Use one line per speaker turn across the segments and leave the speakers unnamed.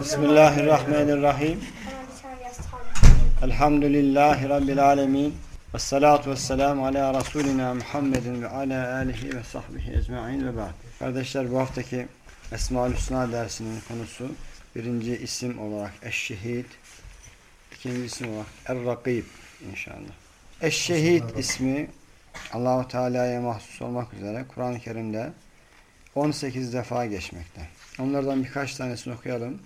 Bismillahirrahmanirrahim. Elhamdülillahi Rabbil alemin. Ve salatu ve selamu ala Resulina Muhammedin ve ala alihi ve sahbihi ecma'in ve ba'd. Kardeşler bu haftaki Esma-ül Hüsna dersinin konusu birinci isim olarak Eşşehid, ikinci isim olarak Er-Rakib inşallah. Eşşehid ismi Allahu Teala'ya mahsus olmak üzere Kur'an-ı Kerim'de 18 defa geçmekte. Onlardan birkaç tanesini okuyalım.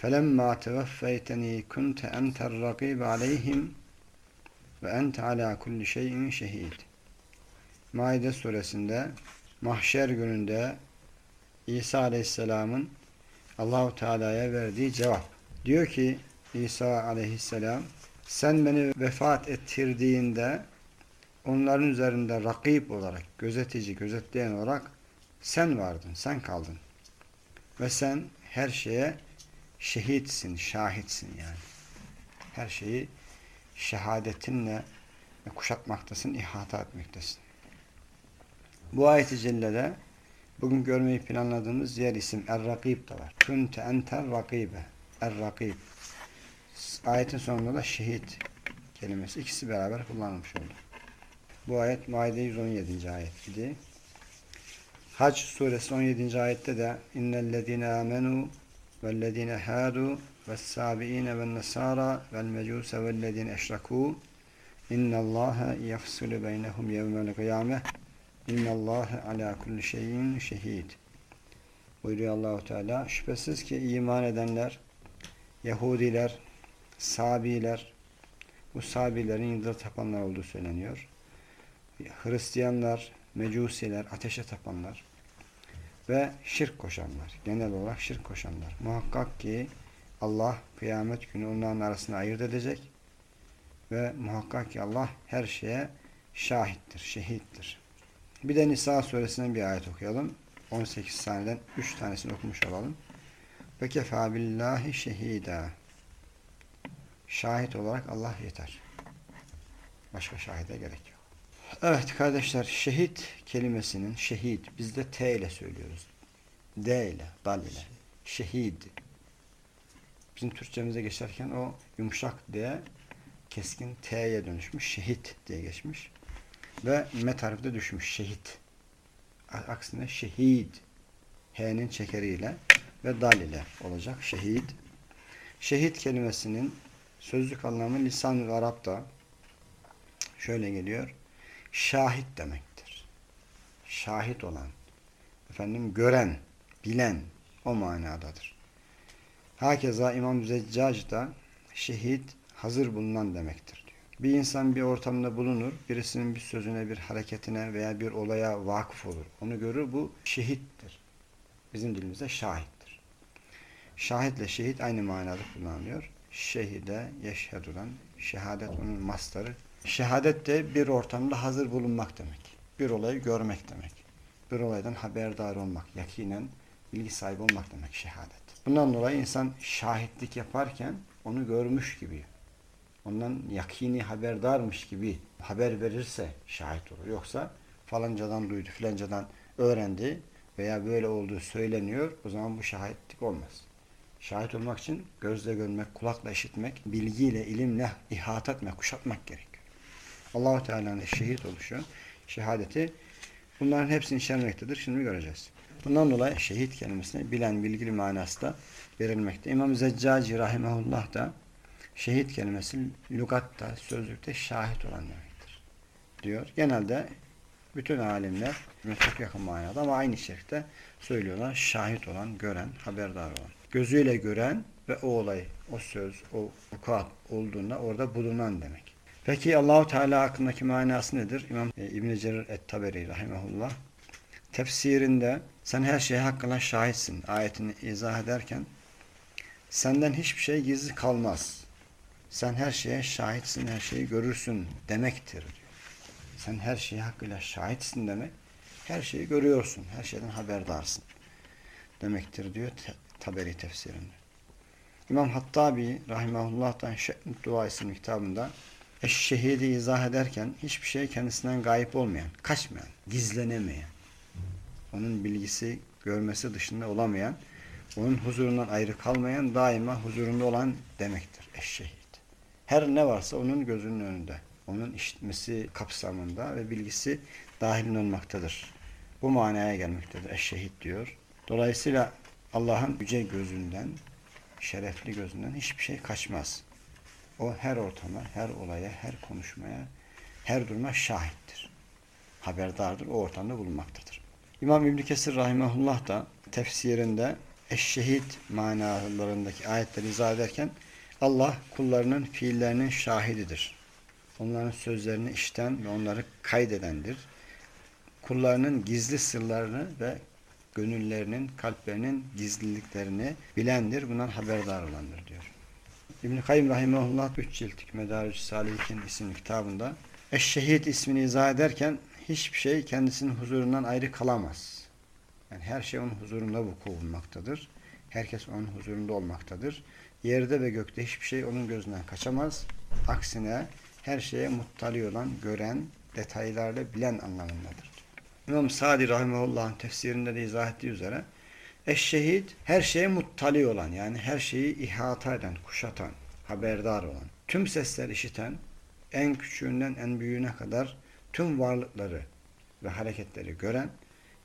فَلَمَّا تَوَفَّيْتَنِي كُنْتَ أَنْتَ الرَّقِيبَ عَلَيْهِمْ وَاَنْتَ عَلَى كُلِّ شَيْءٍ شَهِيدٍ Maide suresinde mahşer gününde İsa Aleyhisselam'ın Allahu Teala'ya verdiği cevap. Diyor ki İsa Aleyhisselam sen beni vefat ettirdiğinde onların üzerinde rakip olarak, gözetici, gözetleyen olarak sen vardın, sen kaldın. Ve sen her şeye şehitsin, şahitsin yani. Her şeyi şehadetinle kuşatmaktasın, ihata etmektesin. Bu ayet-i cellede bugün görmeyi planladığımız diğer isim Er-Rakib da var. Kunte enter rakibe. Er-Rakib. Ayetin sonunda da şehit kelimesi. ikisi beraber kullanılmış oldu. Bu ayet Maide 117. ayet idi. Hac suresi 17. ayette de innellezine amenu vellezine hadu vessabiine vennasara velmecuse vellezine eşrakû innallaha yafsulu beynehum yevmel kıyameh innallâhe alâ kulli şeyin şehid buyuruyor Allahu Teala şüphesiz ki iman edenler Yahudiler Sabiler bu Sabilerin yıldız tapanlar olduğu söyleniyor. Hristiyanlar Mecusiler, ateşe tapanlar ve şirk koşanlar. Genel olarak şirk koşanlar. Muhakkak ki Allah kıyamet günü onların arasını ayırt edecek ve muhakkak ki Allah her şeye şahittir, şehittir. Bir de Nisa suresinden bir ayet okuyalım. 18 saniyeden 3 tanesini okumuş olalım. Ve kefâ billahi şehîdâ. Şahit olarak Allah yeter. Başka şahide gerek yok. Evet kardeşler şehit kelimesinin şehit biz de T ile söylüyoruz. D ile, dal ile. Şehid. Bizim Türkçemize geçerken o yumuşak D keskin T'ye dönüşmüş. Şehit diye geçmiş. Ve met harfi de düşmüş. Şehit. Aksine şehid. H'nin çekeriyle ve dal ile olacak. Şehit. Şehit kelimesinin sözlük anlamı lisan-ı Arap'ta şöyle geliyor şahit demektir. Şahit olan, efendim gören, bilen o manadadır. Hakeza İmam Zeccac da şehit hazır bulunan demektir diyor. Bir insan bir ortamda bulunur, birisinin bir sözüne, bir hareketine veya bir olaya vakıf olur. Onu görür, bu şehittir. Bizim dilimizde şahittir. Şahitle şehit aynı manada kullanılıyor. Şehide, yeşhedudan, şehadet onun mastarı Şehadet de bir ortamda hazır bulunmak demek. Bir olayı görmek demek. Bir olaydan haberdar olmak, yakinen bilgi sahibi olmak demek şehadet. Bundan dolayı insan şahitlik yaparken onu görmüş gibi, ondan yakini haberdarmış gibi haber verirse şahit olur. Yoksa falancadan duydu, filancadan öğrendi veya böyle olduğu söyleniyor. O zaman bu şahitlik olmaz. Şahit olmak için gözle görmek, kulakla işitmek, bilgiyle, ilimle ihata etmek, kuşatmak gerek. Allahu Teala'nın şehit oluşu, şehadeti bunların hepsini içermektedir. Şimdi göreceğiz. Bundan dolayı şehit kelimesine bilen, bilgili manası da verilmekte. İmam Zeccaci rahimahullah da şehit kelimesi lügatta, sözlükte şahit olan demektir. Diyor. Genelde bütün alimler çok yakın manada ama aynı şekilde söylüyorlar. Şahit olan, gören, haberdar olan. Gözüyle gören ve o olay, o söz, o vukuat olduğunda orada bulunan demek. Peki Allahu Teala hakkındaki manası nedir? İmam e, İbn Cerir et-Taberi rahimehullah tefsirinde sen her şeye hakkında şahitsin ayetini izah ederken senden hiçbir şey gizli kalmaz. Sen her şeye şahitsin, her şeyi görürsün demektir. Sen her şeye hakkıyla şahitsin demek, her şeyi görüyorsun, her şeyden haberdarsın demektir diyor Taberi tefsirinde. İmam Hattabi rahimahullah'tan Dua isimli kitabında Eşşehidi izah ederken hiçbir şey kendisinden gayip olmayan, kaçmayan, gizlenemeyen, onun bilgisi, görmesi dışında olamayan Onun huzurundan ayrı kalmayan, daima huzurunda olan demektir. Eşşehit. Her ne varsa onun gözünün önünde. Onun işitmesi kapsamında ve bilgisi dahil olmaktadır. Bu manaya gelmektedir. Eşşehit diyor. Dolayısıyla Allah'ın yüce gözünden, şerefli gözünden hiçbir şey kaçmaz. O her ortama, her olaya, her konuşmaya, her duruma şahittir. Haberdardır, o ortamda bulunmaktadır. İmam İbn Kesir rahimehullah da tefsirinde eşşehit manalarındaki ayetleri izah ederken Allah kullarının fiillerinin şahididir. Onların sözlerini işten ve onları kaydedendir. Kullarının gizli sırlarını ve gönüllerinin, kalplerinin gizliliklerini bilendir. Bundan haberdar olandır diyor. İbn-i Kayyum Rahimahullah 3 ciltlik Medarüc Salihin isimli kitabında Eşşehit ismini izah ederken hiçbir şey kendisinin huzurundan ayrı kalamaz. Yani her şey onun huzurunda vuku bulmaktadır. Herkes onun huzurunda olmaktadır. Yerde ve gökte hiçbir şey onun gözünden kaçamaz. Aksine her şeye muttali olan, gören, detaylarla bilen anlamındadır. İmam Sadi Rahimahullah'ın tefsirinde de izah ettiği üzere eşşehit her şeye muttali olan yani her şeyi ihata eden, kuşatan, haberdar olan, tüm sesler işiten, en küçüğünden en büyüğüne kadar tüm varlıkları ve hareketleri gören,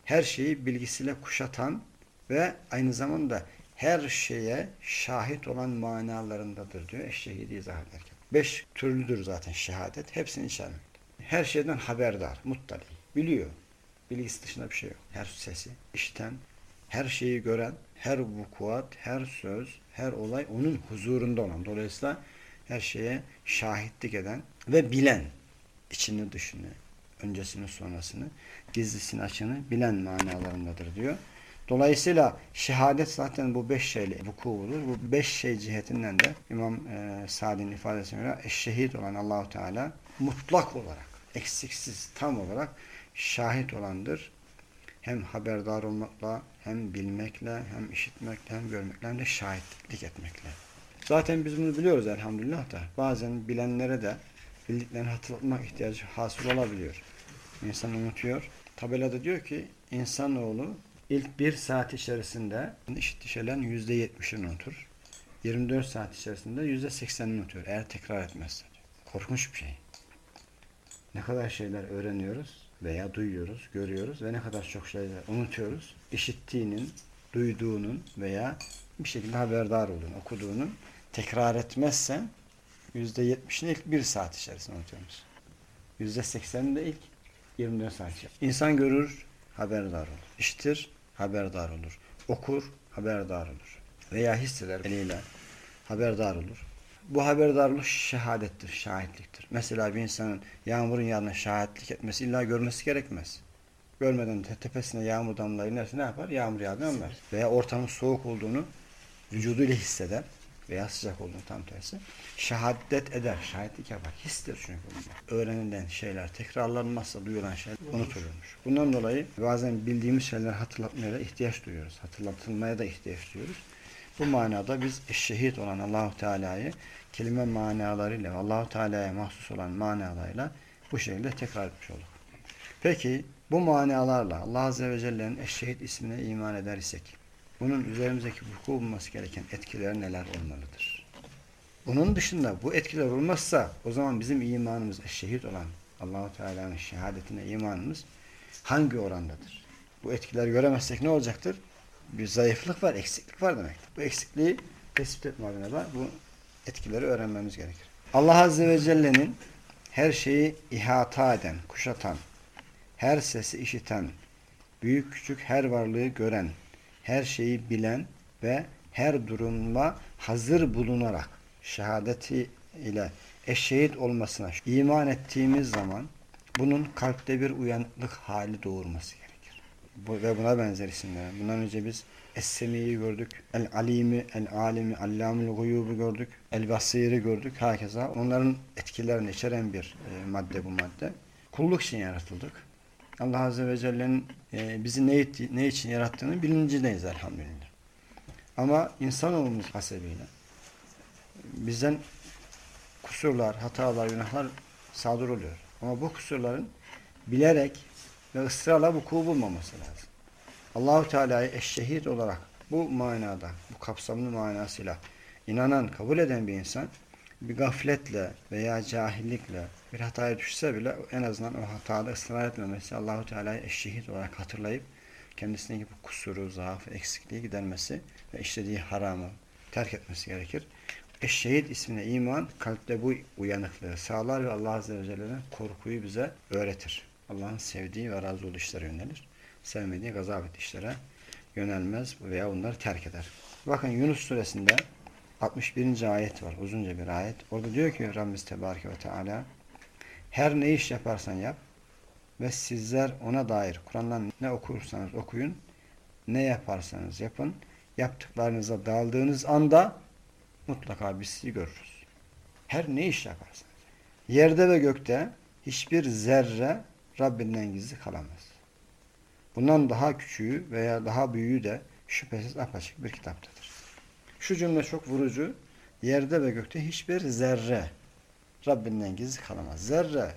her şeyi bilgisiyle kuşatan ve aynı zamanda her şeye şahit olan manalarındadır diyor eşşehidi izah ederken. Beş türlüdür zaten şehadet. Hepsini içermekte. Her şeyden haberdar, muttali. Biliyor. Bilgisi dışında bir şey yok. Her sesi işiten, her şeyi gören, her vukuat, her söz, her olay onun huzurunda olan. Dolayısıyla her şeye şahitlik eden ve bilen, içini dışını, öncesini sonrasını, gizlisini açını bilen manalarındadır diyor. Dolayısıyla şehadet zaten bu beş şeyle vuku bulur. Bu beş şey cihetinden de İmam e, Sa'd'in ifadesine göre eşşehit olan Allahu Teala mutlak olarak, eksiksiz, tam olarak şahit olandır. Hem haberdar olmakla, hem bilmekle, hem işitmekle, hem görmekle, hem de şahitlik etmekle. Zaten biz bunu biliyoruz elhamdülillah da. Bazen bilenlere de bildiklerini hatırlatmak ihtiyacı hasıl olabiliyor. İnsan unutuyor. Tabelada diyor ki insanoğlu ilk bir saat içerisinde işittiği şeylerin yüzde yetmişini unutur. 24 saat içerisinde yüzde seksenini unutuyor. Eğer tekrar etmezse. Korkunç bir şey. Ne kadar şeyler öğreniyoruz veya duyuyoruz, görüyoruz ve ne kadar çok şeyler unutuyoruz. İşittiğinin, duyduğunun veya bir şekilde haberdar olduğunu, okuduğunun tekrar etmezsen yüzde yetmişini ilk bir saat içerisinde unutuyoruz. Yüzde seksenini de ilk 24 saat içerisinde. İnsan görür, haberdar olur. İşitir, haberdar olur. Okur, haberdar olur. Veya hisseder eliyle haberdar olur. Bu haberdarlık şehadettir, şahitliktir. Mesela bir insanın yağmurun yağına şahitlik etmesi illa görmesi gerekmez. Görmeden te tepesine yağmur damlaları inerse ne yapar? Yağmur yağdığını anlar. Veya ortamın soğuk olduğunu vücuduyla hisseder veya sıcak olduğunu tam tersi. Şehadet eder, şahitlik yapar. Histir çünkü bunlar. Öğrenilen şeyler tekrarlanmazsa duyulan şeyler unutulurmuş. Bundan dolayı bazen bildiğimiz şeyler hatırlatmaya da ihtiyaç duyuyoruz. Hatırlatılmaya da ihtiyaç duyuyoruz. Bu manada biz şehit olan Allahu Teala'yı kelime manalarıyla Allahu Teala'ya mahsus olan manalarıyla bu şekilde tekrar etmiş olduk. Peki bu manalarla Allah Azze ve Celle'nin eşşehit ismine iman eder isek bunun üzerimizdeki vuku bulması gereken etkiler neler olmalıdır? Bunun dışında bu etkiler olmazsa o zaman bizim imanımız eşşehit olan Allahu Teala'nın şehadetine imanımız hangi orandadır? Bu etkileri göremezsek ne olacaktır? Bir zayıflık var, eksiklik var demektir. Bu eksikliği tespit etme adına da bu etkileri öğrenmemiz gerekir. Allah Azze ve Celle'nin her şeyi ihata eden, kuşatan, her sesi işiten, büyük küçük her varlığı gören, her şeyi bilen ve her durumda hazır bulunarak şehadeti ile eşşehit olmasına iman ettiğimiz zaman bunun kalpte bir uyanıklık hali doğurması gerekir. Bu, ve buna benzer isimler. Bundan önce biz Es-Semi'yi gördük, El-Alimi, El-Alimi, Allamul Guyub'u gördük, El-Basir'i gördük. Herkese onların etkilerini içeren bir e, madde bu madde. Kulluk için yaratıldık. Allah Azze ve Celle'nin e, bizi ne, ne için yarattığını bilincindeyiz elhamdülillah. Ama insanoğlumuz hasebiyle bizden kusurlar, hatalar, günahlar sadır oluyor. Ama bu kusurların bilerek ve ısrarla vuku bulmaması lazım. Allahu Teala'yı eşşehit olarak Bu manada, bu kapsamlı manasıyla inanan, kabul eden bir insan bir gafletle veya cahillikle bir hataya düşse bile en azından o hatada ısrar etmemesi, Allahu Teala'yı eşşehit olarak hatırlayıp kendisindeki bu kusuru, zaafı, eksikliği gidermesi ve işlediği haramı terk etmesi gerekir. Eşşehit ismine iman kalpte bu uyanıklığı sağlar ve Allah Azze ve Celle'nin korkuyu bize öğretir. Allah'ın sevdiği ve razı olduğu işlere yönelir. Sevmediği gazap ettiği işlere yönelmez veya onları terk eder. Bakın Yunus suresinde 61. ayet var. Uzunca bir ayet. Orada diyor ki Rabbimiz Tebareke ve Teala her ne iş yaparsan yap ve sizler ona dair Kur'an'dan ne okursanız okuyun ne yaparsanız yapın yaptıklarınıza daldığınız anda mutlaka biz sizi görürüz. Her ne iş yaparsanız. Yerde ve gökte hiçbir zerre Rabbinden gizli kalamaz. Bundan daha küçüğü veya daha büyüğü de şüphesiz apaçık bir kitaptadır. Şu cümle çok vurucu. Yerde ve gökte hiçbir zerre Rabbinden gizli kalamaz. Zerre.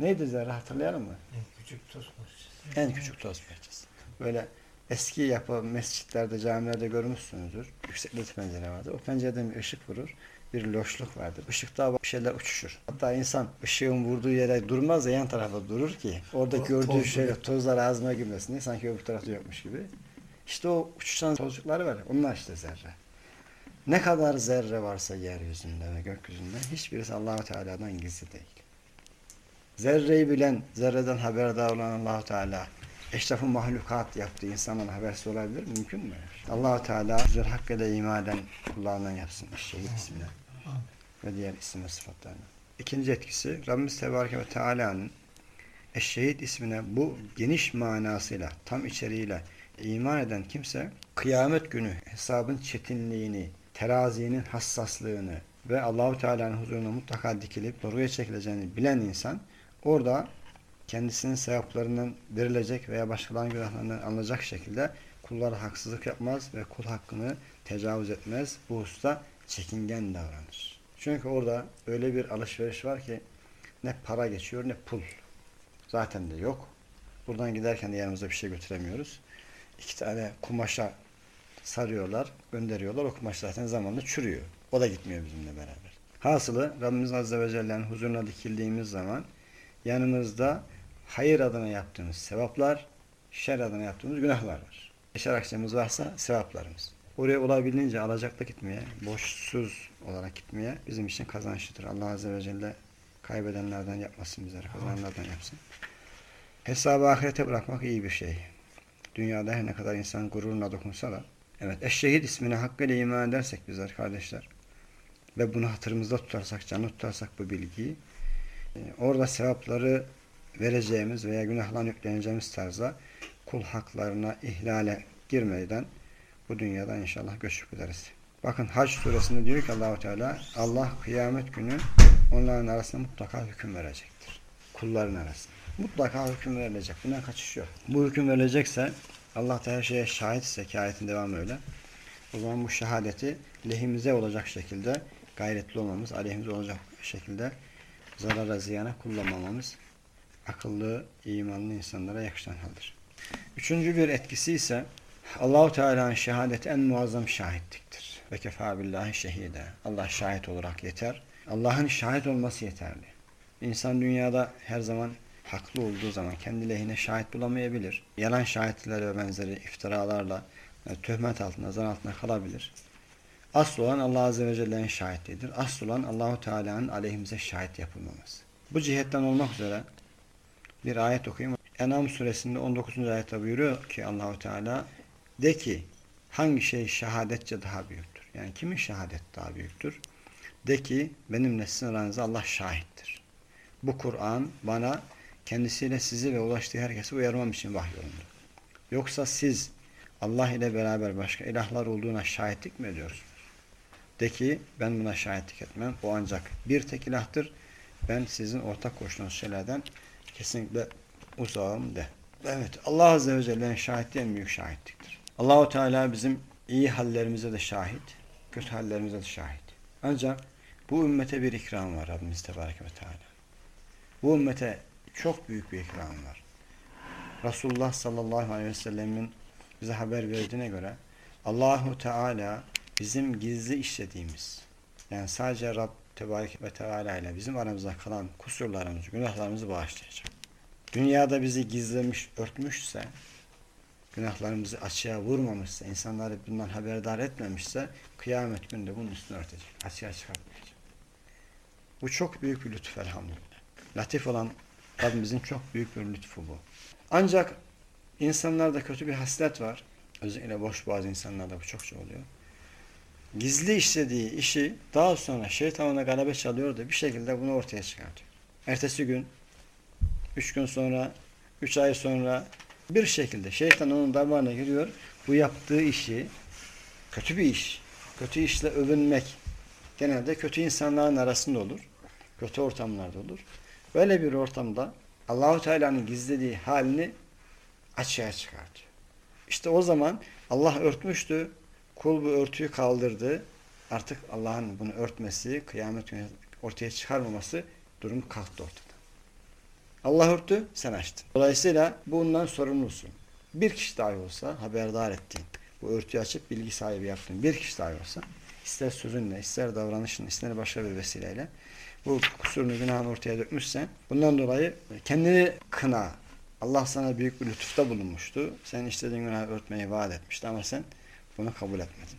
Neydi zerre hatırlayalım mı?
En küçük toz parçası.
En küçük toz parçası. Böyle eski yapı mescitlerde, camilerde görmüşsünüzdür. Yüksekli pencere vardır. O pencereden bir ışık vurur. Bir loşluk vardır. Işıkta bir şeyler uçuşur. Hatta insan ışığın vurduğu yere durmaz da yan tarafa durur ki orada
O
gördüğü
toz
şey
böyle.
tozlar ağzına girmesin diye sanki öbür tarafta yokmuş gibi. İşte o uçuşan tozcukları var. ya, Onlar işte zerre. Ne kadar zerre varsa yeryüzünde ve gökyüzünde hiçbirisi Allahu Teala'dan gizli değil. Zerreyi bilen, zerreden haberdar olan Allahu Teala eşrafı mahlukat yaptığı insandan habersiz olabilir? Mümkün mü? Allahu Teala güzel hakkıyla iman eden kullarından yapsın. Şehit ismine ve diğer isim ve sıfatlarına. İkinci etkisi Rabbimiz Tebareke ve Teala'nın Eşşehit ismine bu geniş manasıyla, tam içeriğiyle iman eden kimse kıyamet günü hesabın çetinliğini, terazinin hassaslığını ve Allahu Teala'nın huzuruna mutlaka dikilip doğruya çekileceğini bilen insan orada kendisinin sevaplarından verilecek veya başkalarının günahlarından alınacak şekilde kullara haksızlık yapmaz ve kul hakkını tecavüz etmez. Bu hususta çekingen davranır. Çünkü orada öyle bir alışveriş var ki ne para geçiyor ne pul. Zaten de yok. Buradan giderken de yanımıza bir şey götüremiyoruz. İki tane kumaşa sarıyorlar, gönderiyorlar. O kumaş zaten zamanla çürüyor. O da gitmiyor bizimle beraber. Hasılı Rabbimiz Azze ve Celle'nin huzuruna dikildiğimiz zaman yanımızda hayır adına yaptığımız sevaplar, şer adına yaptığımız günahlar var. Şer akçemiz varsa sevaplarımız. Oraya olabildiğince alacaklı gitmeye, boşsuz olarak gitmeye bizim için kazançlıdır. Allah Azze ve Celle kaybedenlerden yapmasın bizleri, kazananlardan yapsın. Hesabı ahirete bırakmak iyi bir şey. Dünyada her ne kadar insan gururuna dokunsa da. Evet, eşşehid ismine hakkıyla iman edersek bizler kardeşler ve bunu hatırımızda tutarsak, canlı tutarsak bu bilgiyi e, orada sevapları vereceğimiz veya günahlarını yükleneceğimiz tarzda kul haklarına ihlale girmeden bu dünyadan inşallah göçüp gideriz. Bakın Hac suresinde diyor ki Allahu Teala Allah kıyamet günü onların arasında mutlaka hüküm verecektir. Kulların arasında. Mutlaka hüküm verilecek. Buna kaçış yok. Bu hüküm verilecekse Allah da her şeye şahit ise ki ayetin devamı öyle. O zaman bu şehadeti lehimize olacak şekilde gayretli olmamız, aleyhimize olacak şekilde zarara ziyana kullanmamamız akıllı, imanlı insanlara yakışan haldir. Üçüncü bir etkisi ise Allahu Teala'nın şehadeti en muazzam şahitliktir. Ve kefa billahi şehide. Allah şahit olarak yeter. Allah'ın şahit olması yeterli. İnsan dünyada her zaman haklı olduğu zaman kendi lehine şahit bulamayabilir. Yalan şahitler ve benzeri iftiralarla yani töhmet altında, zan altında kalabilir. Asıl olan Allah Azze ve Celle'nin şahitliğidir. Asıl olan Allahu Teala'nın aleyhimize şahit yapılmaması. Bu cihetten olmak üzere bir ayet okuyayım. Enam suresinde 19. ayette buyuruyor ki Allahu Teala de ki hangi şey şehadetçe daha büyüktür? Yani kimin şehadet daha büyüktür? De ki benimle sizin aranızda Allah şahittir. Bu Kur'an bana kendisiyle sizi ve ulaştığı herkesi uyarmam için vahyolundu. Yoksa siz Allah ile beraber başka ilahlar olduğuna şahitlik mi ediyorsunuz? De ki ben buna şahitlik etmem. O ancak bir tek ilahtır. Ben sizin ortak koştuğunuz şeylerden kesinlikle uzağım de. Evet Allah Azze ve Celle'nin şahitliği en büyük şahitliktir. Allahu Teala bizim iyi hallerimize de şahit, kötü hallerimize de şahit. Ancak bu ümmete bir ikram var Rabbimiz Tebareke ve Teala. Bu ümmete çok büyük bir ikram var. Resulullah sallallahu aleyhi ve sellemin bize haber verdiğine göre Allahu Teala bizim gizli işlediğimiz yani sadece Rab Tebarek ve Teala ile bizim aramızda kalan kusurlarımızı, günahlarımızı bağışlayacak. Dünyada bizi gizlemiş, örtmüşse, günahlarımızı açığa vurmamışsa, insanları bundan haberdar etmemişse, kıyamet günde bunun üstünü örtecek, açığa çıkartmayacak. Bu çok büyük bir lütuf elhamdülillah. Latif olan Rabbimizin çok büyük bir lütfu bu. Ancak insanlarda kötü bir haslet var. Özellikle boş bazı insanlarda bu çokça oluyor. Gizli işlediği işi daha sonra şeytanına galebe çalıyor da bir şekilde bunu ortaya çıkartıyor. Ertesi gün, üç gün sonra, üç ay sonra bir şekilde şeytan onun damağına giriyor. Bu yaptığı işi, kötü bir iş, kötü işle övünmek genelde kötü insanların arasında olur. Kötü ortamlarda olur. Böyle bir ortamda Allahu Teala'nın gizlediği halini açığa çıkartıyor. İşte o zaman Allah örtmüştü. Kul bu örtüyü kaldırdı. Artık Allah'ın bunu örtmesi, kıyamet günü ortaya çıkarmaması durum kalktı ortada. Allah örtü, sen açtın. Dolayısıyla bundan sorumlusun. Bir kişi dahi olsa haberdar ettiğin, bu örtüyü açıp bilgi sahibi yaptığın bir kişi dahi olsa, ister sözünle, ister davranışınla, ister başka bir vesileyle bu kusurunu, günahını ortaya dökmüşsen, bundan dolayı kendini kına. Allah sana büyük bir lütufta bulunmuştu. Sen istediğin günahı örtmeyi vaat etmişti ama sen bunu kabul etmedin.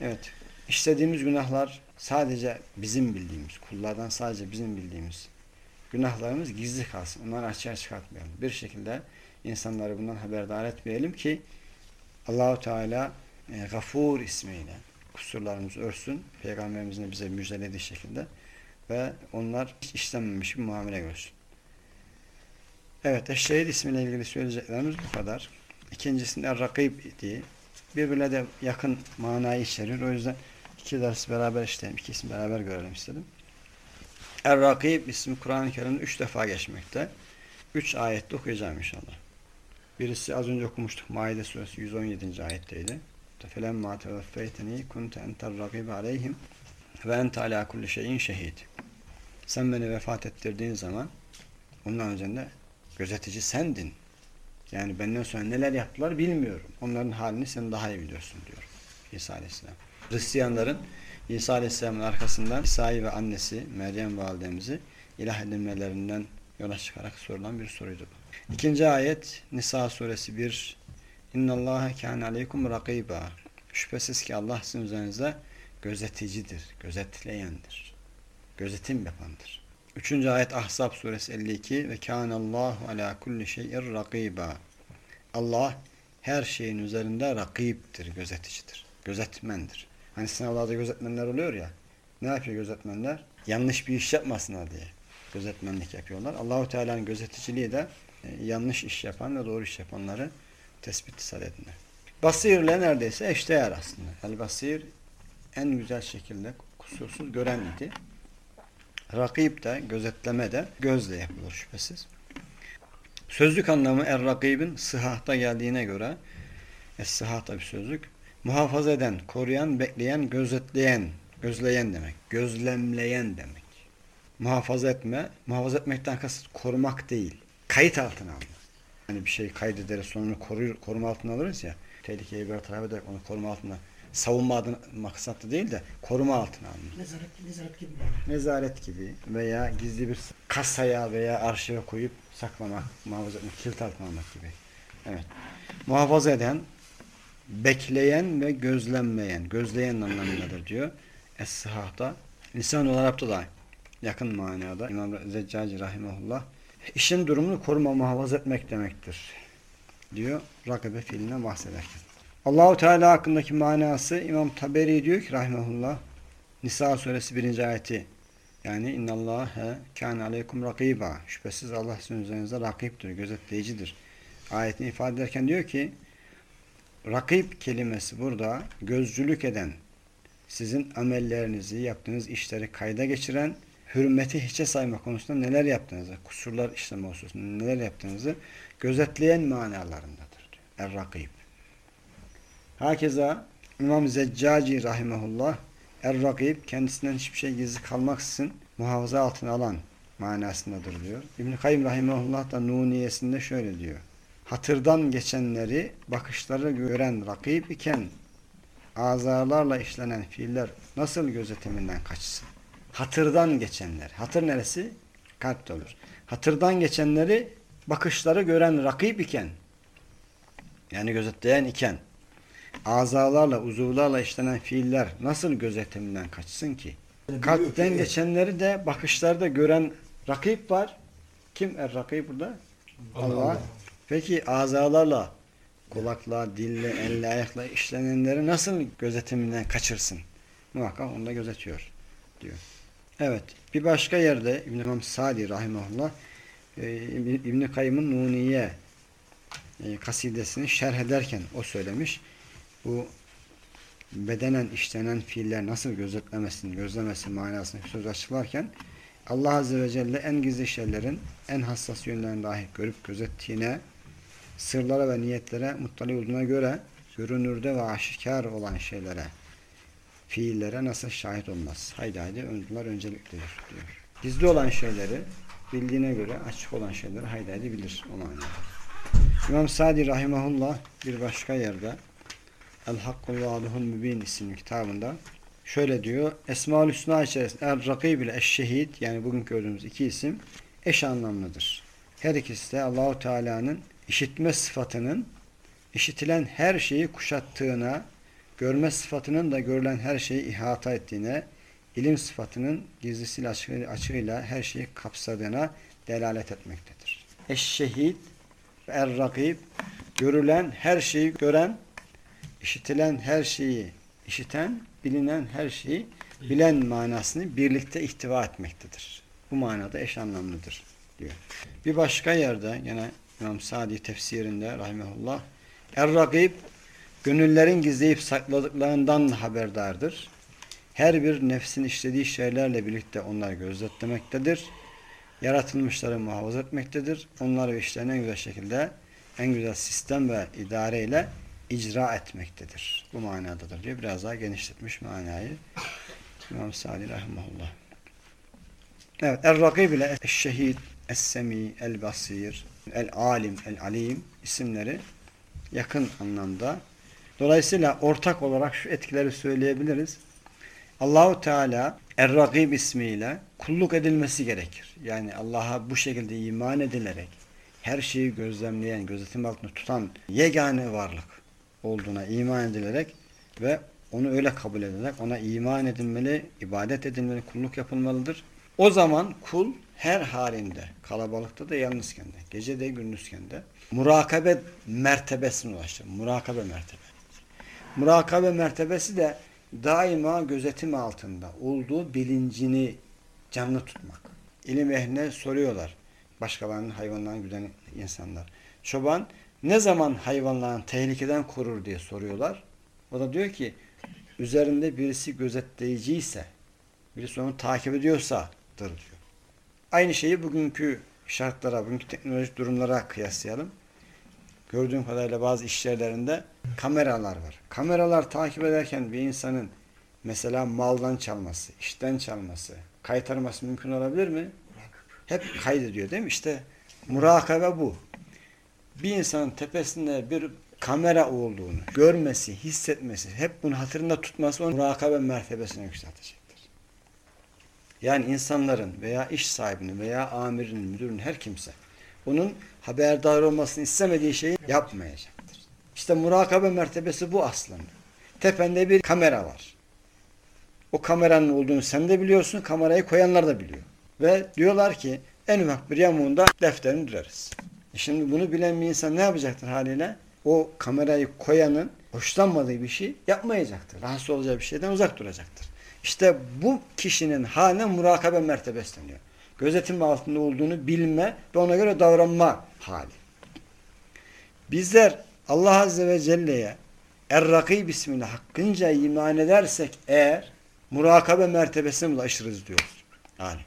Evet. İşlediğimiz günahlar sadece bizim bildiğimiz, kullardan sadece bizim bildiğimiz günahlarımız gizli kalsın. Onları açığa çıkartmayalım. Bir şekilde insanları bundan haberdar etmeyelim ki Allahu Teala e, Gafur ismiyle kusurlarımızı örsün. Peygamberimizin bize müjdelediği şekilde ve onlar hiç işlenmemiş bir muamele görsün. Evet, Eşşehid ismiyle ilgili söyleyeceklerimiz bu kadar. İkincisinde Er-Rakib diye birbirine de yakın manayı içerir. O yüzden iki ders beraber işleyelim. İkisini beraber görelim istedim. Er-Rakib ismi Kur'an-ı Kerim'de üç defa geçmekte. Üç ayette okuyacağım inşallah. Birisi az önce okumuştuk. Maide suresi 117. ayetteydi. فَلَمَّا تَوَفَّيْتَنِي كُنْتَ اَنْتَ الرَّقِيبَ عَلَيْهِمْ وَاَنْتَ عَلَى كُلِّ şeyin şehid. Sen beni vefat ettirdiğin zaman ondan önce de gözetici sendin. Yani benden sonra neler yaptılar bilmiyorum. Onların halini sen daha iyi biliyorsun diyor İsa Aleyhisselam. Hristiyanların İsa Aleyhisselam'ın arkasından İsa'yı ve annesi Meryem validemizi ilah edinmelerinden yola çıkarak sorulan bir soruydu. İkinci ayet Nisa suresi 1 İnnallâhe kâne aleykum Şüphesiz ki Allah sizin üzerinizde gözeticidir, gözetleyendir. Gözetim yapandır. Üçüncü ayet Ahzab suresi 52 ve kânallâhu alâ kulli şeyin rakîbâ Allah her şeyin üzerinde rakiptir, gözeticidir. Gözetmendir. Hani sınavlarda gözetmenler oluyor ya. Ne yapıyor gözetmenler? Yanlış bir iş yapmasınlar diye gözetmenlik yapıyorlar. Allahu Teala'nın gözeticiliği de e, yanlış iş yapan ve doğru iş yapanları tespit sadedinde. Basirle neredeyse eşdeğer aslında. El basir en güzel şekilde kusursuz gören idi. Rakip de, gözetleme de gözle yapılır şüphesiz. Sözlük anlamı er-rakibin sıhhata geldiğine göre es-sıhhat bir sözlük. Muhafaza eden, koruyan, bekleyen, gözetleyen, gözleyen demek. Gözlemleyen demek. Muhafaza etme, muhafaza etmekten kasıt korumak değil. Kayıt altına alma. Hani bir şey kaydederiz sonra korur, koruma altına alırız ya. Tehlikeyi bertaraf ederek onu koruma altına savunma adına maksatlı değil de koruma altına alma.
Nezaret, nezaret gibi.
Nezaret gibi veya gizli bir kasaya veya arşive koyup saklamak, muhafaza etmek, kilit altına almak gibi. Evet. Muhafaza eden, bekleyen ve gözlenmeyen, gözleyen anlamındadır diyor. Es-Sıhha'da. Lisan olarak da yakın manada İmam Zeccaci Rahimahullah işin durumunu koruma, muhafaza etmek demektir. Diyor rakibe fiiline bahsederken. Allahu Teala hakkındaki manası İmam Taberi diyor ki rahmetullah Nisa suresi 1. ayeti yani innallâhe kâne aleykum rakiba şüphesiz Allah sizin üzerinizde rakiptir, gözetleyicidir. Ayetini ifade ederken diyor ki rakip kelimesi burada gözcülük eden, sizin amellerinizi, yaptığınız işleri kayda geçiren, hürmeti hiçe sayma konusunda neler yaptığınızı, kusurlar işleme hususunda neler yaptığınızı gözetleyen manalarındadır. Er-Rakib. Hakeza İmam Zeccaci rahimahullah Er-Rakib kendisinden hiçbir şey gizli kalmaksızın muhafaza altına alan manasındadır diyor. İbn-i Kayyum rahimahullah da Nuniyesinde şöyle diyor. hatırdan geçenleri bakışları gören rakip iken azalarla işlenen fiiller nasıl gözetiminden kaçsın? Hatırdan geçenler. Hatır neresi? Kalpte olur. Hatırdan geçenleri bakışları gören rakip iken yani gözetleyen iken azalarla, uzuvlarla işlenen fiiller nasıl gözetiminden kaçsın ki? Kalpten geçenleri de bakışlarda gören rakip var. Kim er rakip burada? Allah. Peki azalarla, kulakla, dille, elle, ayakla işlenenleri nasıl gözetiminden kaçırsın? Muhakkak onu da gözetiyor diyor. Evet. Bir başka yerde İbn-i İmam Sadi Rahimahullah e, İbn-i Kayyım'ın Nuniye e, kasidesini şerh ederken o söylemiş. Bu bedenen işlenen fiiller nasıl gözetlemesin, gözlemesin manasını söz açıklarken Allah Azze ve Celle en gizli şeylerin en hassas yönlerini dahi görüp gözettiğine, sırlara ve niyetlere muttali olduğuna göre görünürde ve aşikar olan şeylere, fiillere nasıl şahit olmaz? Haydi haydi bunlar önceliklidir diyor. Gizli olan şeyleri bildiğine göre açık olan şeyleri haydi haydi bilir o manada. İmam Sadi Rahimahullah bir başka yerde El Hakkul Vaduhul Mübin isimli kitabında şöyle diyor. Esma-ül Hüsna içerisinde El Rakib ile Eşşehid yani bugün gördüğümüz iki isim eş anlamlıdır. Her ikisi de Allahu Teala'nın işitme sıfatının işitilen her şeyi kuşattığına, görme sıfatının da görülen her şeyi ihata ettiğine, ilim sıfatının gizlisiyle açığıyla her şeyi kapsadığına delalet etmektedir. Eşşehid Er-Rakib görülen her şeyi gören, işitilen her şeyi işiten, bilinen her şeyi bilen manasını birlikte ihtiva etmektedir. Bu manada eş anlamlıdır diyor. Bir başka yerde yine İmam Sadi tefsirinde rahimehullah Er-Rakib gönüllerin gizleyip sakladıklarından haberdardır. Her bir nefsin işlediği şeylerle birlikte onları gözetlemektedir. Yaratılmışları muhafaza etmektedir. Onları işlerini en güzel şekilde, en güzel sistem ve idareyle icra etmektedir. Bu manadadır diyor. Biraz daha genişletmiş manayı. İmam Sadi Rahimahullah. Evet. Er-Rakib ile Eşşehid, Es-Semi, El-Basir, El-Alim, El-Alim isimleri yakın anlamda. Dolayısıyla ortak olarak şu etkileri söyleyebiliriz. Allahu Teala Er-Rakib ismiyle kulluk edilmesi gerekir. Yani Allah'a bu şekilde iman edilerek her şeyi gözlemleyen, gözetim altında tutan yegane varlık olduğuna iman edilerek ve onu öyle kabul edilerek ona iman edilmeli, ibadet edilmeli, kulluk yapılmalıdır. O zaman kul her halinde, kalabalıkta da yalnızken de, gece de gündüzken de murakabe mertebesine ulaşır. Murakabe mertebe. Murakabe mertebesi de daima gözetim altında olduğu bilincini canlı tutmak. İlim ehline soruyorlar. Başkalarının hayvanlarını güden insanlar. Çoban ne zaman hayvanların tehlikeden korur diye soruyorlar. O da diyor ki üzerinde birisi gözetleyiciyse birisi onu takip ediyorsa dır diyor. Aynı şeyi bugünkü şartlara, bugünkü teknolojik durumlara kıyaslayalım. Gördüğüm kadarıyla bazı iş yerlerinde kameralar var. Kameralar takip ederken bir insanın mesela maldan çalması, işten çalması, kaytarması mümkün olabilir mi? Hep kaydediyor değil mi? İşte murakabe bu. Bir insanın tepesinde bir kamera olduğunu görmesi, hissetmesi, hep bunu hatırında tutması onu murakabe mertebesine yükseltecektir. Yani insanların veya iş sahibinin veya amirinin, müdürün her kimse onun haberdar olmasını istemediği şeyi yapmayacaktır. İşte murakabe mertebesi bu aslında. Tepende bir kamera var. O kameranın olduğunu sen de biliyorsun, kamerayı koyanlar da biliyor. Ve diyorlar ki en ufak bir yamuğunda defterini düreriz. E şimdi bunu bilen bir insan ne yapacaktır haliyle? O kamerayı koyanın hoşlanmadığı bir şey yapmayacaktır. Rahatsız olacağı bir şeyden uzak duracaktır. İşte bu kişinin haline murakabe mertebesi deniyor. Gözetim altında olduğunu bilme ve ona göre davranma hali. Bizler Allah Azze ve Celle'ye Er-Rakib ismiyle hakkınca iman edersek eğer murakabe mertebesine ulaşırız diyor alimler.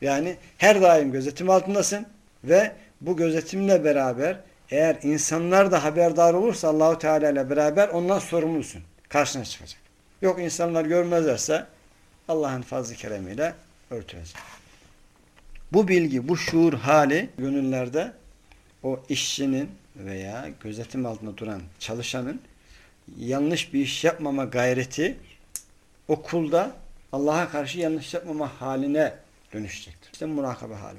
Yani her daim gözetim altındasın ve bu gözetimle beraber eğer insanlar da haberdar olursa Allahu Teala ile beraber ondan sorumlusun. Karşına çıkacak. Yok insanlar görmezlerse Allah'ın fazlı keremiyle örtülecek. Bu bilgi, bu şuur hali gönüllerde o işçinin veya gözetim altında duran çalışanın yanlış bir iş yapmama gayreti o kulda Allah'a karşı yanlış yapmama haline dönüşecektir. İşte murakabe hali.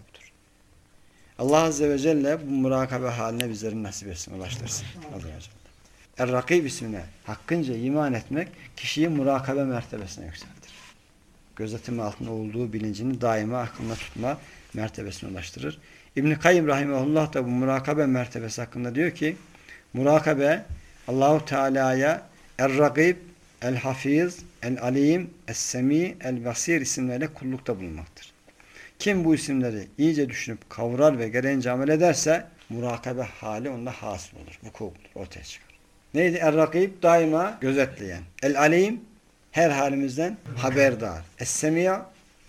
Allah Azze ve Celle bu murakabe haline bizleri nasip etsin, ulaştırsın. Er-Rakib ismine hakkınca iman etmek kişiyi murakabe mertebesine yükseltir. Gözetim altında olduğu bilincini daima aklında tutma mertebesine ulaştırır. İbn-i Kayyum Rahimahullah da bu murakabe mertebesi hakkında diyor ki murakabe Allahu Teala'ya Er-Rakib, El-Hafiz, El-Alim, Es-Semi, El-Basir isimleriyle kullukta bulunmaktır. Kim bu isimleri iyice düşünüp kavrar ve gereğince amel ederse murakabe hali onda hasıl olur. Bu bulur, ortaya çıkar. Neydi? Er-Rakib daima gözetleyen. El-Alim her halimizden haberdar. Es-Semiya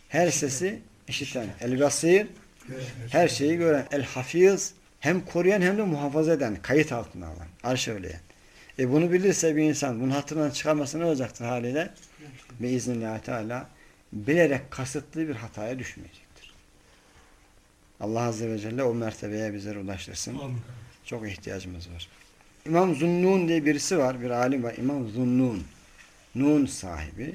her sesi işiten. El-Basir her şeyi gören. El-Hafiz hem koruyan hem de muhafaza eden, kayıt altına alan, arşivleyen. E bunu bilirse bir insan bunu hatırından çıkarmasa ne olacaktır haliyle? Ve iznillahü teala bilerek kasıtlı bir hataya düşmeyecektir. Allah Azze ve Celle o mertebeye bizleri ulaştırsın.
Amin.
Çok ihtiyacımız var. İmam Zunnun diye birisi var. Bir alim var. İmam Zunnun. Nun sahibi.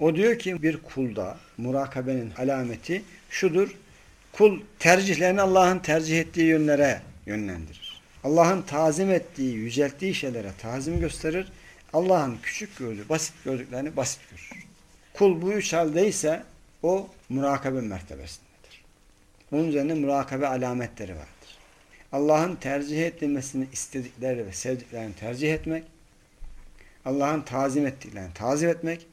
O diyor ki bir kulda murakabenin alameti şudur. Kul tercihlerini Allah'ın tercih ettiği yönlere yönlendirir. Allah'ın tazim ettiği, yücelttiği şeylere tazim gösterir. Allah'ın küçük gördüğü, basit gördüklerini basit görür. Kul bu üç haldeyse o murakabe mertebesindedir. Bunun üzerinde murakabe alametleri vardır. Allah'ın tercih edilmesini istedikleri ve sevdiklerini tercih etmek, Allah'ın tazim ettiklerini tazim etmek,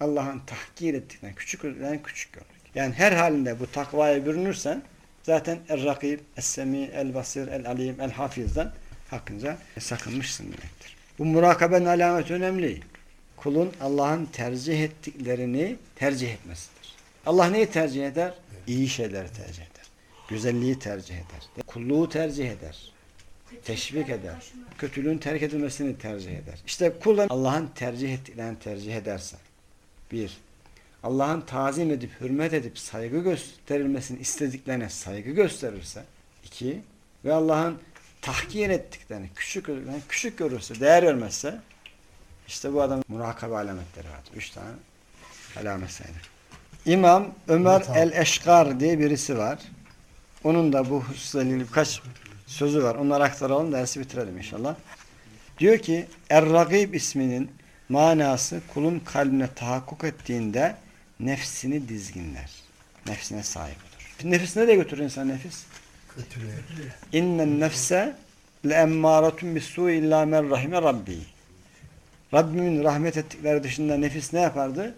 Allah'ın tahkir ettiklerini küçük gördüklerini küçük görmek. Yani her halinde bu takvaya bürünürsen zaten Er-Rakib, Es-Semi, El-Basir, El-Alim, El-Hafiz'den hakkınca sakınmışsın demektir. Bu murakabenin alameti önemli. Kulun Allah'ın tercih ettiklerini tercih etmesidir. Allah neyi tercih eder? İyi şeyleri tercih eder. Güzelliği tercih eder. Kulluğu tercih eder. Teşvik eder. Kötülüğün terk edilmesini tercih eder. İşte kullar Allah'ın tercih ettiklerini tercih ederse bir, Allah'ın tazim edip, hürmet edip, saygı gösterilmesini istediklerine saygı gösterirse iki, ve Allah'ın tahkir ettiklerini, küçük, yani küçük görürse, değer vermezse işte bu adam murakabe alametleri vardır. Üç tane alamet sayılır. İmam Ömer el-Eşkar diye birisi var. Onun da bu hususla ilgili birkaç sözü var. Onları aktaralım dersi bitirelim inşallah. Diyor ki Er-Ragib isminin manası kulun kalbine tahakkuk ettiğinde nefsini dizginler. Nefsine sahip olur. Nefis nereye götürür insan nefis?
Kötülüğe.
İnnen nefse leemmâratun bis-sû illâ men rahime rabbi. Rabbimin rahmet ettikleri dışında nefis ne yapardı?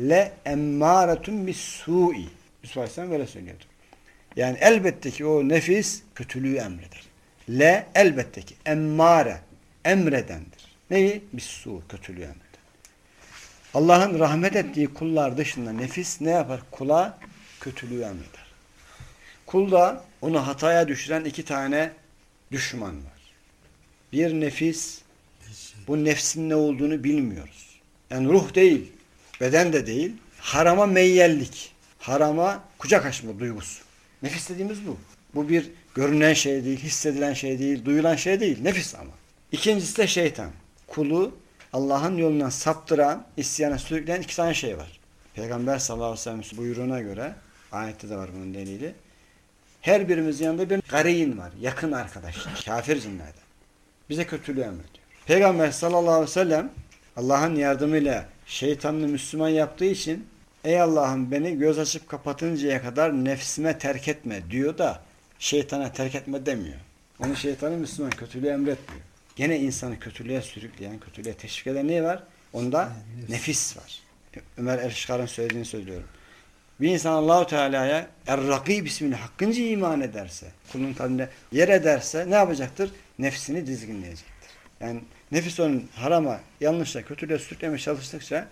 Le emmâratun bis-sû'i. Yusuf Aleyhisselam böyle söylüyordu. Yani elbette ki o nefis kötülüğü emreder. Le elbette ki emmare emredendir. Neyi? Bis-sû kötülüğü emreder. Allah'ın rahmet ettiği kullar dışında nefis ne yapar? Kula kötülüğü emreder. Kulda onu hataya düşüren iki tane düşman var. Bir nefis, bu nefsin ne olduğunu bilmiyoruz. Yani ruh değil, beden de değil. Harama meyyellik, harama kucak açma duygusu. Nefis dediğimiz bu. Bu bir görünen şey değil, hissedilen şey değil, duyulan şey değil. Nefis ama. İkincisi de şeytan. Kulu Allah'ın yolundan saptıran, isyana sürükleyen iki tane şey var. Peygamber sallallahu aleyhi ve sellem buyruğuna göre, ayette de var bunun delili. Her birimizin yanında bir gareyin var. Yakın arkadaşlar. Kafir cinlerden. Bize kötülüğü emrediyor. Peygamber sallallahu aleyhi ve sellem Allah'ın yardımıyla şeytanını Müslüman yaptığı için ey Allah'ım beni göz açıp kapatıncaya kadar nefsime terk etme diyor da şeytana terk etme demiyor. Onu şeytanı Müslüman kötülüğü emretmiyor. Gene insanı kötülüğe sürükleyen, kötülüğe teşvik eden ne var? Onda nefis var. Ömer Erşkar'ın söylediğini söylüyorum. Bir insan Allahu Teala'ya Er-Rakib ismini hakkınca iman ederse, kulun kalbinde yer ederse ne yapacaktır? Nefsini dizginleyecektir. Yani nefis onun harama, yanlışla, kötülüğe sürüklemeye çalıştıkça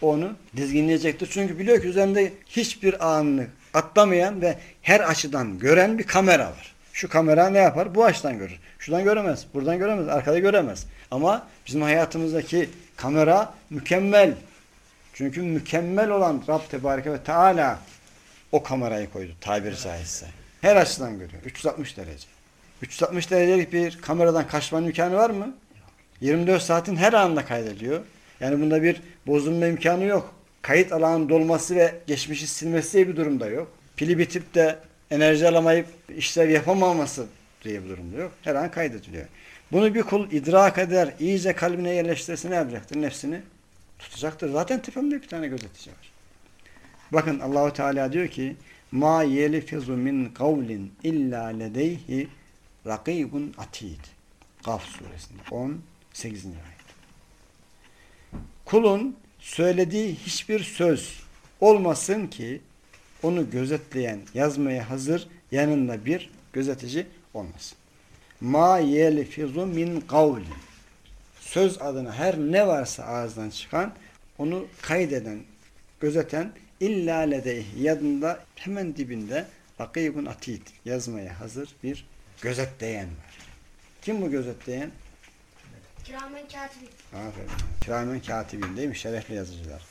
onu dizginleyecektir. Çünkü biliyor ki üzerinde hiçbir anını atlamayan ve her açıdan gören bir kamera var. Şu kamera ne yapar? Bu açıdan görür. Şuradan göremez, buradan göremez, arkada göremez. Ama bizim hayatımızdaki kamera mükemmel. Çünkü mükemmel olan Rab Tebareke ve Teala o kamerayı koydu tabiri caizse. Her açıdan görüyor. 360 derece. 360 derecelik bir kameradan kaçmanın imkanı var mı? 24 saatin her anında kaydediyor. Yani bunda bir bozulma imkanı yok. Kayıt alanın dolması ve geçmişi silmesi diye bir durumda yok. Pili bitip de enerji alamayıp işlev yapamaması diye bir durumda yok. Her an kaydediliyor. Bunu bir kul idrak eder, iyice kalbine yerleştirirse ne yapacaktır? Nefsini tutacaktır. Zaten tepemde bir tane gözetici var. Bakın Allahu Teala diyor ki ma yelifizu min kavlin illa ledeyhi rakibun atid. Kaf suresinde 18. ayet. Kulun söylediği hiçbir söz olmasın ki onu gözetleyen, yazmaya hazır yanında bir gözetici olmasın. Ma yelifizu min kavlin. Söz adına her ne varsa ağızdan çıkan onu kaydeden, gözeten illa ledeyhi yadında hemen dibinde rakibun atid yazmaya hazır bir gözetleyen var. Kim bu gözetleyen?
Kiramen.
Aferin. Kiramen katibin değil mi? Şerefli yazıcılar.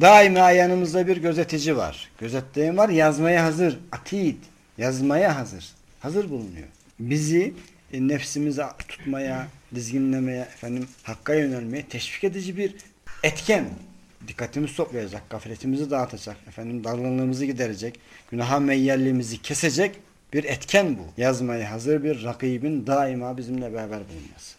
Daima yanımızda bir gözetici var. Gözetleyen var. Yazmaya hazır. Atid. Yazmaya hazır. Hazır bulunuyor. Bizi e, nefsimizi tutmaya, dizginlemeye, efendim hakka yönelmeye teşvik edici bir etken. Dikkatimizi toplayacak, gafletimizi dağıtacak, efendim darlığımızı giderecek, günaha meyyalliğimizi kesecek bir etken bu. Yazmaya hazır bir rakibin daima bizimle beraber bulunması.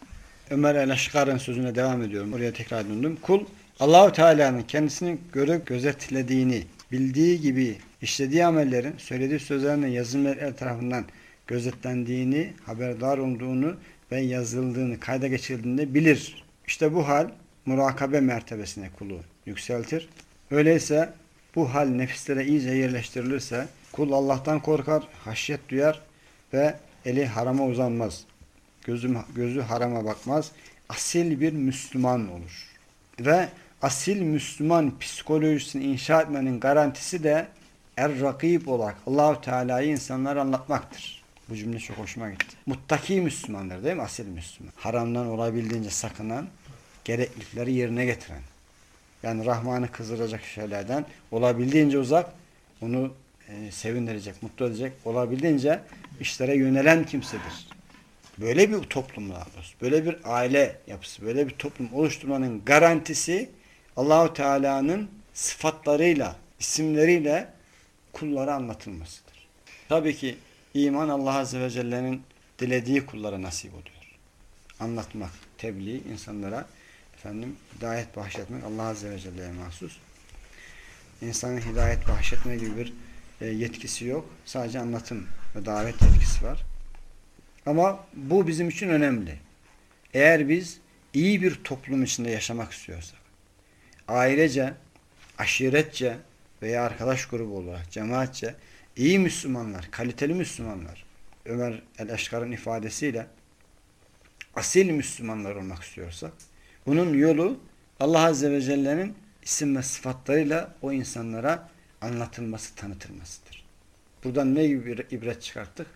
Ömer el-Eşkar'ın sözüne devam ediyorum. Oraya tekrar döndüm. Kul Allahu Teala'nın kendisini görüp gözetlediğini, bildiği gibi işlediği amellerin, söylediği sözlerinin yazılmış el tarafından gözetlendiğini, haberdar olduğunu ve yazıldığını, kayda geçirildiğini bilir. İşte bu hal murakabe mertebesine kulu yükseltir. Öyleyse bu hal nefislere iyice yerleştirilirse kul Allah'tan korkar, haşyet duyar ve eli harama uzanmaz. Gözü, gözü harama bakmaz. Asil bir Müslüman olur. Ve asil Müslüman psikolojisini inşa etmenin garantisi de er-rakib olarak Allahu Teala'yı insanlara anlatmaktır. Bu cümle çok hoşuma gitti. Muttaki Müslümandır değil mi? Asil Müslüman. Haramdan olabildiğince sakınan, gereklilikleri yerine getiren. Yani Rahman'ı kızdıracak şeylerden olabildiğince uzak, onu e, sevindirecek, mutlu edecek, olabildiğince işlere yönelen kimsedir. Böyle bir toplum daha böyle bir aile yapısı, böyle bir toplum oluşturmanın garantisi Allahu Teala'nın sıfatlarıyla, isimleriyle kullara anlatılmasıdır. Tabii ki iman Allah Azze ve Celle'nin dilediği kullara nasip oluyor. Anlatmak, tebliğ insanlara efendim hidayet bahşetmek Allah Azze ve Celle'ye mahsus. İnsanın hidayet bahşetme gibi bir e, yetkisi yok. Sadece anlatım ve davet yetkisi var. Ama bu bizim için önemli. Eğer biz iyi bir toplum içinde yaşamak istiyorsak, ailece, aşiretçe veya arkadaş grubu olarak, cemaatçe iyi Müslümanlar, kaliteli Müslümanlar, Ömer el-Eşkar'ın ifadesiyle asil Müslümanlar olmak istiyorsak, bunun yolu Allah Azze ve Celle'nin isim ve sıfatlarıyla o insanlara anlatılması, tanıtılmasıdır. Buradan ne gibi bir ibret çıkarttık?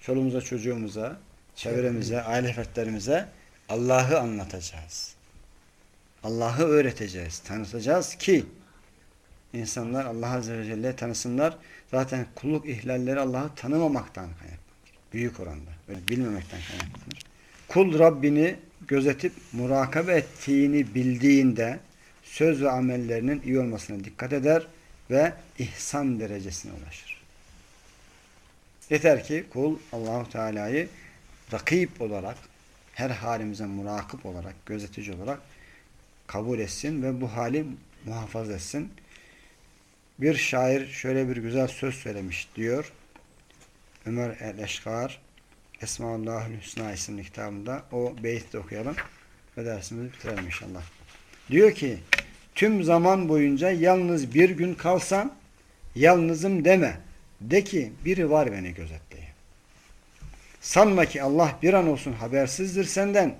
Çoluğumuza, çocuğumuza, çevremize, aile fertlerimize Allah'ı anlatacağız. Allah'ı öğreteceğiz, tanıtacağız ki insanlar Allah Azze ve Celle'yi tanısınlar. Zaten kulluk ihlalleri Allah'ı tanımamaktan kaynaklanır. Büyük oranda. Öyle bilmemekten kaynaklanır. Kul Rabbini gözetip murakabe ettiğini bildiğinde söz ve amellerinin iyi olmasına dikkat eder ve ihsan derecesine ulaşır. Yeter ki kul Allahu Teala'yı rakip olarak her halimize murakip olarak, gözetici olarak kabul etsin ve bu hali muhafaza etsin. Bir şair şöyle bir güzel söz söylemiş diyor. Ömer el-Eşkar Esmaullahül Hüsna isimli kitabında o beyti okuyalım ve dersimizi bitirelim inşallah. Diyor ki tüm zaman boyunca yalnız bir gün kalsan yalnızım deme. De ki biri var beni gözetleyen. Sanma ki Allah bir an olsun habersizdir senden.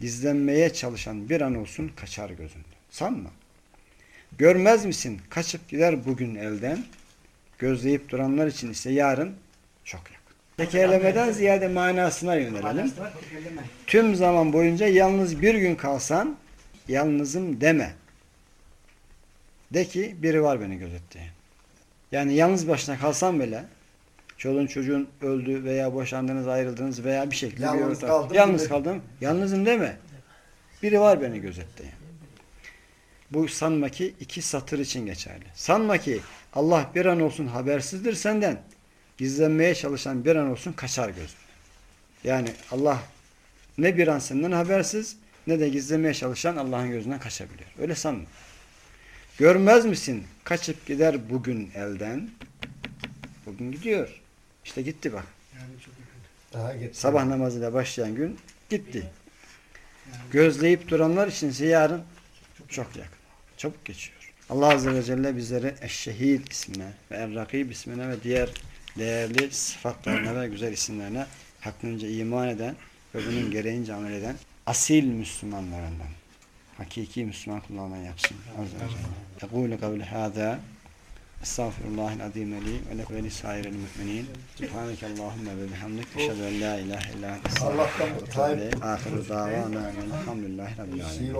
Gizlenmeye çalışan bir an olsun kaçar gözünden. Sanma. Görmez misin kaçıp gider bugün elden. Gözleyip duranlar için ise yarın çok yakın. Tekerlemeden ziyade manasına yönelelim. Tüm zaman boyunca yalnız bir gün kalsan yalnızım deme. De ki biri var beni gözetleyen. Yani yalnız başına kalsan bile Çoluğun çocuğun öldü veya boşandınız, ayrıldınız veya bir şekilde
Yalnız
bir ortam-
kaldım,
Yalnız
biri-
kaldım. Yalnızım deme. Biri var beni gözetleyen. Bu sanma ki iki satır için geçerli. Sanma ki Allah bir an olsun habersizdir senden. Gizlenmeye çalışan bir an olsun kaçar gözüne. Yani Allah ne bir an senden habersiz ne de gizlemeye çalışan Allah'ın gözünden kaçabiliyor. Öyle sanma. Görmez misin? Kaçıp gider bugün elden. Bugün gidiyor. İşte gitti bak.
Daha geç.
Sabah namazıyla başlayan gün gitti. Gözleyip duranlar için yarın çok yakın. Çabuk geçiyor. Allah Azze ve Celle bizleri Eşşehid ismine ve Er-Rakib ismine ve diğer değerli sıfatlarına ve güzel isimlerine hakkınca iman eden ve bunun gereğince amel eden asil Müslümanlarından. حقيقي مسلمان كل ما يحسن. عز وجل. أقول قول هذا أستغفر الله العظيم لي ولك ولسائر المؤمنين. سبحانك اللهم وبحمدك أشهد أن لا إله إلا أنت أستغفرك وأتوب
إليك.
آخر دعوانا الحمد لله رب
العالمين.